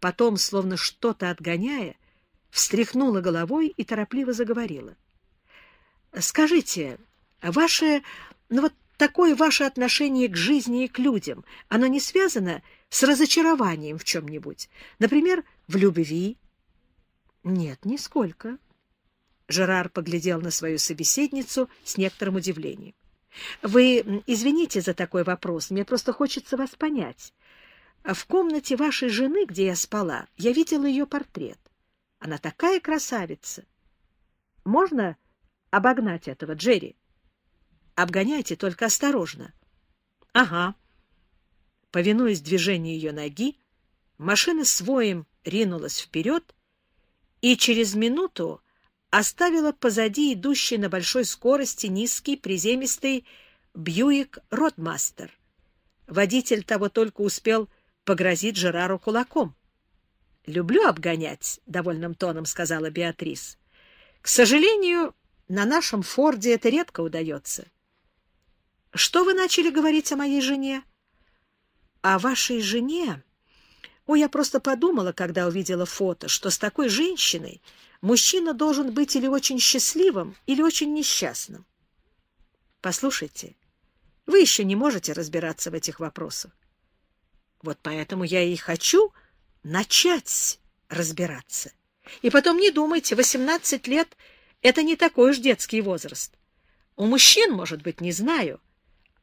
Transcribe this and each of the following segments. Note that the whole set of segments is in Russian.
Потом, словно что-то отгоняя, встряхнула головой и торопливо заговорила. — Скажите, ваше, ну вот такое ваше отношение к жизни и к людям, оно не связано с разочарованием в чем-нибудь? Например, в любви? — Нет, нисколько. Жерар поглядел на свою собеседницу с некоторым удивлением. — Вы извините за такой вопрос, мне просто хочется вас понять. В комнате вашей жены, где я спала, я видела ее портрет. Она такая красавица. Можно обогнать этого, Джерри? Обгоняйте, только осторожно. — Ага. Повинуясь движению ее ноги, машина с воем ринулась вперед и через минуту оставила позади идущий на большой скорости низкий приземистый Бьюик Ротмастер. Водитель того только успел погрозить Жерару кулаком. — Люблю обгонять, — довольным тоном сказала Беатрис. — К сожалению, на нашем Форде это редко удается. — Что вы начали говорить о моей жене? — О вашей жене? О, я просто подумала, когда увидела фото, что с такой женщиной мужчина должен быть или очень счастливым, или очень несчастным. Послушайте, вы еще не можете разбираться в этих вопросах. Вот поэтому я и хочу начать разбираться. И потом не думайте, 18 лет — это не такой уж детский возраст. У мужчин, может быть, не знаю,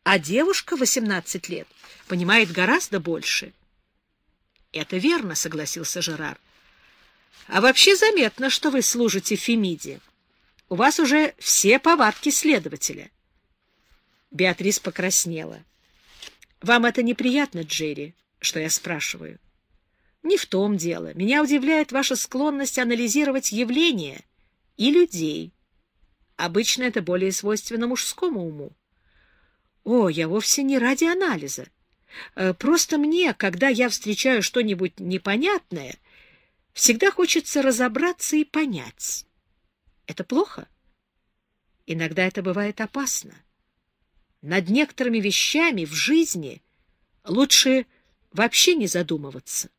а девушка 18 лет понимает гораздо больше. — Это верно, — согласился Жерар. А вообще заметно, что вы служите Фемиде. У вас уже все повадки следователя. Беатрис покраснела. Вам это неприятно, Джерри, что я спрашиваю? Не в том дело. Меня удивляет ваша склонность анализировать явления и людей. Обычно это более свойственно мужскому уму. О, я вовсе не ради анализа. Э, просто мне, когда я встречаю что-нибудь непонятное, Всегда хочется разобраться и понять. Это плохо? Иногда это бывает опасно. Над некоторыми вещами в жизни лучше вообще не задумываться.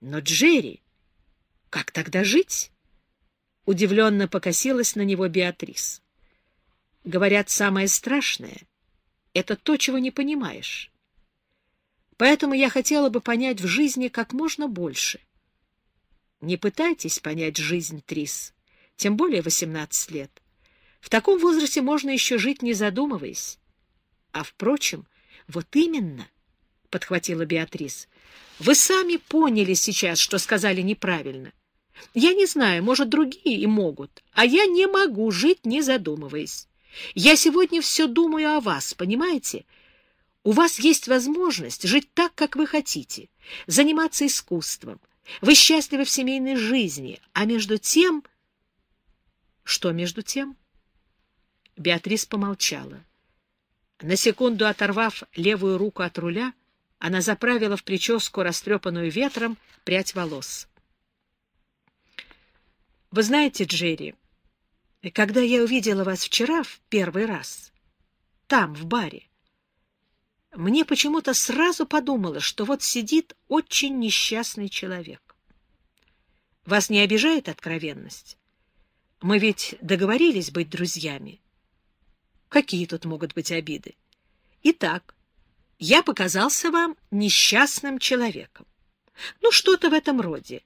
Но, Джерри, как тогда жить? Удивленно покосилась на него Беатрис. Говорят, самое страшное — это то, чего не понимаешь. Поэтому я хотела бы понять в жизни как можно больше — не пытайтесь понять жизнь, Трис, тем более 18 лет. В таком возрасте можно еще жить, не задумываясь. А, впрочем, вот именно, — подхватила Беатрис, — вы сами поняли сейчас, что сказали неправильно. Я не знаю, может, другие и могут, а я не могу жить, не задумываясь. Я сегодня все думаю о вас, понимаете? У вас есть возможность жить так, как вы хотите, заниматься искусством, вы счастливы в семейной жизни, а между тем... Что между тем? Беатрис помолчала. На секунду оторвав левую руку от руля, она заправила в прическу, растрепанную ветром, прядь волос. «Вы знаете, Джерри, когда я увидела вас вчера в первый раз, там, в баре, мне почему-то сразу подумалось, что вот сидит очень несчастный человек. Вас не обижает откровенность? Мы ведь договорились быть друзьями. Какие тут могут быть обиды? Итак, я показался вам несчастным человеком. Ну, что-то в этом роде.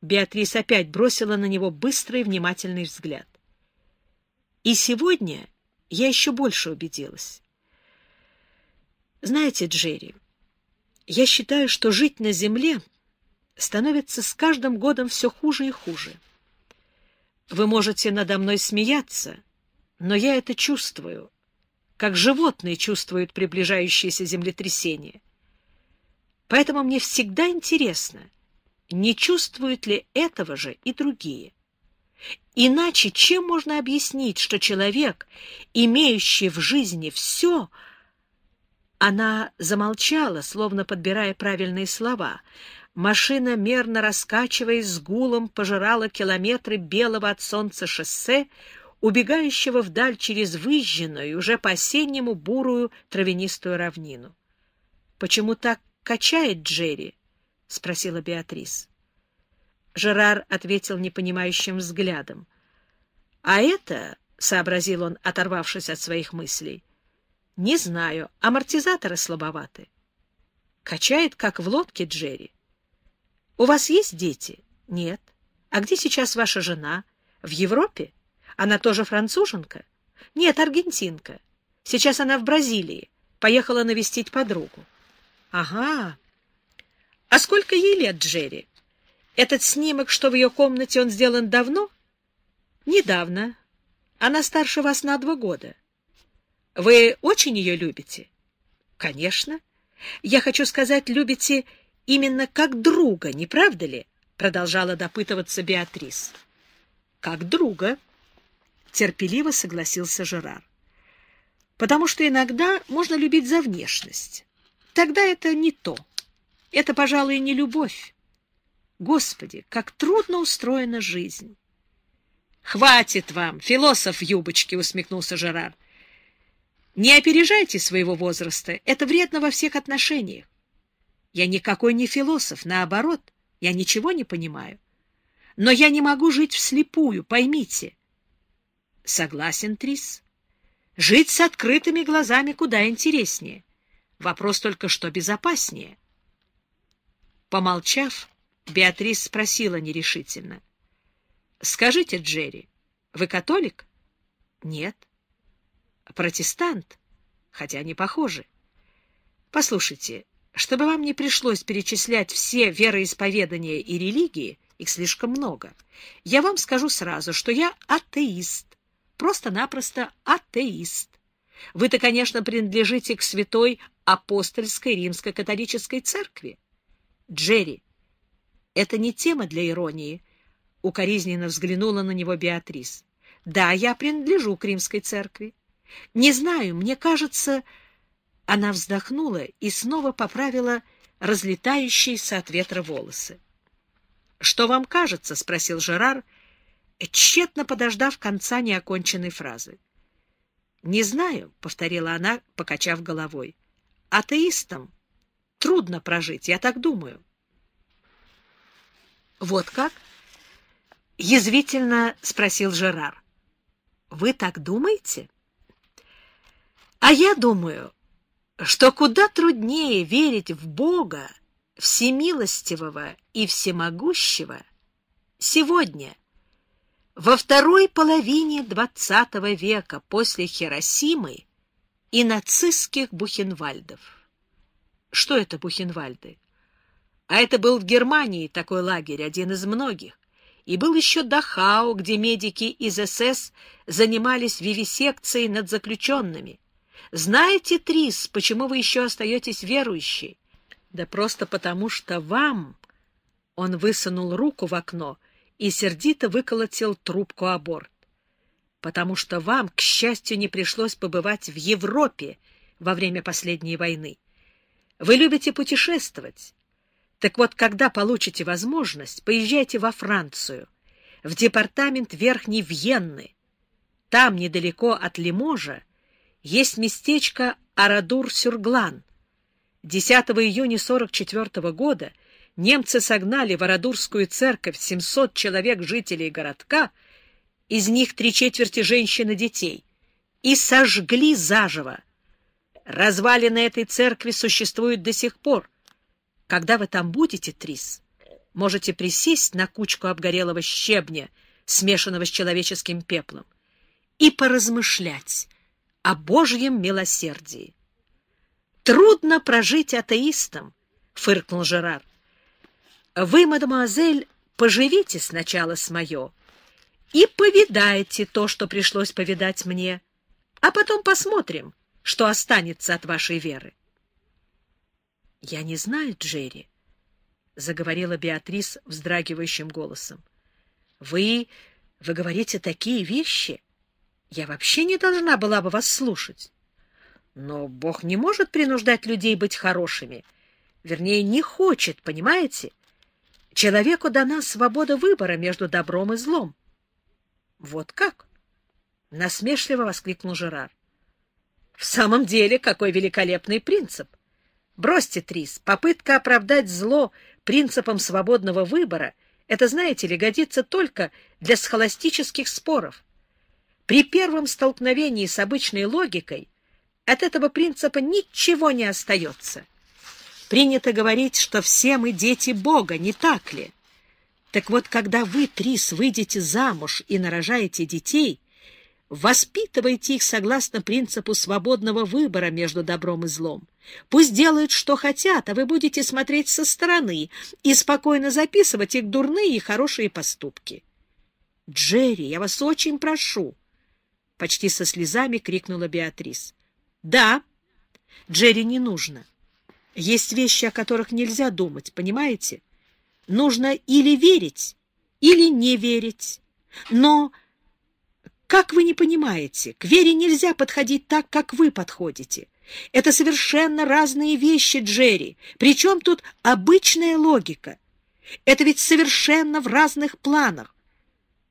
Беатрис опять бросила на него быстрый внимательный взгляд. И сегодня я еще больше убедилась. Знаете, Джерри, я считаю, что жить на земле становится с каждым годом все хуже и хуже. Вы можете надо мной смеяться, но я это чувствую, как животные чувствуют приближающееся землетрясение. Поэтому мне всегда интересно, не чувствуют ли этого же и другие. Иначе чем можно объяснить, что человек, имеющий в жизни все, — она замолчала, словно подбирая правильные слова. Машина, мерно раскачиваясь с гулом, пожирала километры белого от солнца шоссе, убегающего вдаль через выжженную, уже по-осеннему бурую травянистую равнину. Почему так качает Джерри? — спросила Беатрис. Жерар ответил непонимающим взглядом. — А это, — сообразил он, оторвавшись от своих мыслей, — не знаю, амортизаторы слабоваты. Качает, как в лодке Джерри. — У вас есть дети? — Нет. А где сейчас ваша жена? В Европе? Она тоже француженка? — Нет, аргентинка. Сейчас она в Бразилии. Поехала навестить подругу. — Ага. А сколько ей лет, Джерри? Этот снимок, что в ее комнате, он сделан давно? — Недавно. Она старше вас на два года. Вы очень ее любите? — Конечно. Я хочу сказать, любите именно как друга, не правда ли? Продолжала допытываться Беатрис. — Как друга, — терпеливо согласился Жерар. — Потому что иногда можно любить за внешность. Тогда это не то. Это, пожалуй, не любовь. Господи, как трудно устроена жизнь! — Хватит вам, философ в юбочке! — усмехнулся Жерар. — Не опережайте своего возраста. Это вредно во всех отношениях. Я никакой не философ, наоборот, я ничего не понимаю. Но я не могу жить вслепую, поймите. — Согласен, Трис. Жить с открытыми глазами куда интереснее. Вопрос только, что безопаснее. Помолчав, Беатрис спросила нерешительно. — Скажите, Джерри, вы католик? — Нет. — Протестант? Хотя не похожи. — Послушайте, чтобы вам не пришлось перечислять все вероисповедания и религии, их слишком много, я вам скажу сразу, что я атеист, просто-напросто атеист. Вы-то, конечно, принадлежите к святой апостольской римско-католической церкви. Джерри, это не тема для иронии, — укоризненно взглянула на него Беатрис. Да, я принадлежу к римской церкви. Не знаю, мне кажется... Она вздохнула и снова поправила разлетающиеся от ветра волосы. — Что вам кажется? — спросил Жерар, тщетно подождав конца неоконченной фразы. — Не знаю, — повторила она, покачав головой. — Атеистам трудно прожить, я так думаю. — Вот как? — язвительно спросил Жерар. — Вы так думаете? — А я думаю, что куда труднее верить в Бога, всемилостивого и всемогущего, сегодня, во второй половине XX века после Хиросимы и нацистских Бухенвальдов. Что это Бухенвальды? А это был в Германии такой лагерь, один из многих. И был еще Дахау, где медики из СС занимались вивисекцией над заключенными. Знаете, Трис, почему вы еще остаетесь верующей? Да просто потому, что вам... Он высунул руку в окно и сердито выколотил трубку о. Потому что вам, к счастью, не пришлось побывать в Европе во время последней войны. Вы любите путешествовать. Так вот, когда получите возможность, поезжайте во Францию, в департамент Верхней Вьенны. Там, недалеко от Лиможа, есть местечко Арадур-Сюрглан. 10 июня 44 года немцы согнали в Арадурскую церковь 700 человек жителей городка, из них три четверти женщин и детей, и сожгли заживо. Развалины этой церкви существуют до сих пор. Когда вы там будете, Трис, можете присесть на кучку обгорелого щебня, смешанного с человеческим пеплом, и поразмышлять о Божьем милосердии. «Трудно прожить атеистом», — фыркнул Жерар. «Вы, мадемуазель, поживите сначала с мое и повидайте то, что пришлось повидать мне, а потом посмотрим, что останется от вашей веры. — Я не знаю, Джерри, — заговорила Беатрис вздрагивающим голосом. — Вы... вы говорите такие вещи. Я вообще не должна была бы вас слушать. Но Бог не может принуждать людей быть хорошими. Вернее, не хочет, понимаете? Человеку дана свобода выбора между добром и злом. — Вот как? — насмешливо воскликнул Жерар. В самом деле, какой великолепный принцип! Бросьте, Трис, попытка оправдать зло принципом свободного выбора, это, знаете ли, годится только для схоластических споров. При первом столкновении с обычной логикой от этого принципа ничего не остается. Принято говорить, что все мы дети Бога, не так ли? Так вот, когда вы, Трис, выйдете замуж и нарожаете детей, воспитывайте их согласно принципу свободного выбора между добром и злом. Пусть делают, что хотят, а вы будете смотреть со стороны и спокойно записывать их дурные и хорошие поступки. — Джерри, я вас очень прошу! — почти со слезами крикнула Беатрис. — Да, Джерри не нужно. Есть вещи, о которых нельзя думать, понимаете? Нужно или верить, или не верить. Но, как вы не понимаете, к вере нельзя подходить так, как вы подходите. Это совершенно разные вещи, Джерри. Причем тут обычная логика? Это ведь совершенно в разных планах.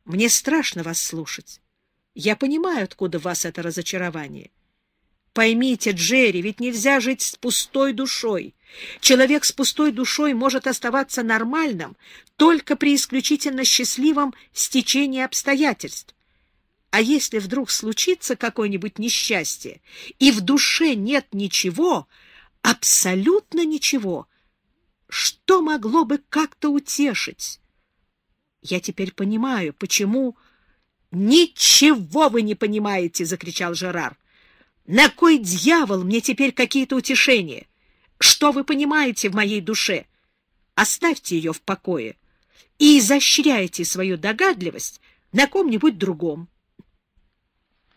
Мне страшно вас слушать. Я понимаю, откуда у вас это разочарование. Поймите, Джерри, ведь нельзя жить с пустой душой. Человек с пустой душой может оставаться нормальным только при исключительно счастливом стечении обстоятельств. А если вдруг случится какое-нибудь несчастье, и в душе нет ничего, абсолютно ничего, что могло бы как-то утешить? Я теперь понимаю, почему... — Ничего вы не понимаете! — закричал Жерар. — На кой дьявол мне теперь какие-то утешения? Что вы понимаете в моей душе? Оставьте ее в покое и изощряйте свою догадливость на ком-нибудь другом.